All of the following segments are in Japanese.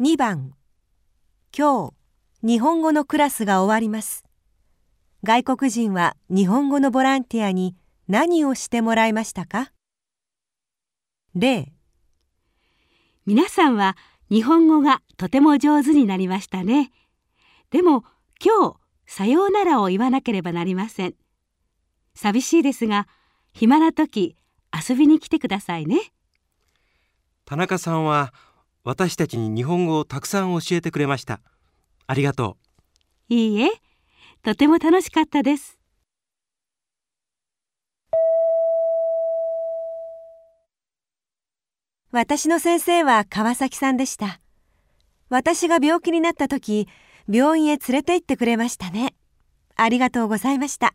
2番。今日日本語のクラスが終わります。外国人は日本語のボランティアに何をしてもらいましたか？例皆さんは日本語がとても上手になりましたね。でも今日さようならを言わなければなりません。寂しいですが暇な時遊びに来てくださいね。田中さんは私たちに日本語をたくさん教えてくれました。ありがとう。いいえ。とても楽しかったです。私の先生は川崎さんでした。私が病気になった時病院へ連れて行ってくれましたね。ありがとうございました。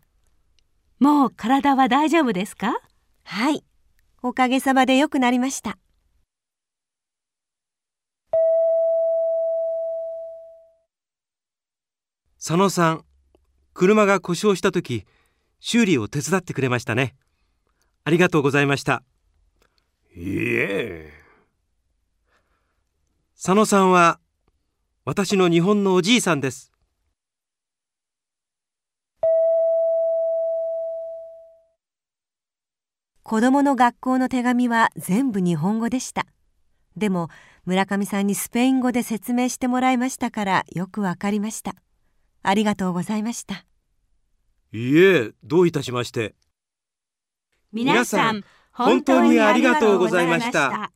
もう体は大丈夫ですか？はい。おかげさまで良くなりました佐野さん車が故障した時修理を手伝ってくれましたね。ありがとうございました。いいえ。佐野さんは私の日本のおじいさんです。子供の学校の手紙は全部日本語でした。でも村上さんにスペイン語で説明してもらいましたからよくわかりましたありがとうございました。いいえどういたしまして。皆さん本当にありがとうございました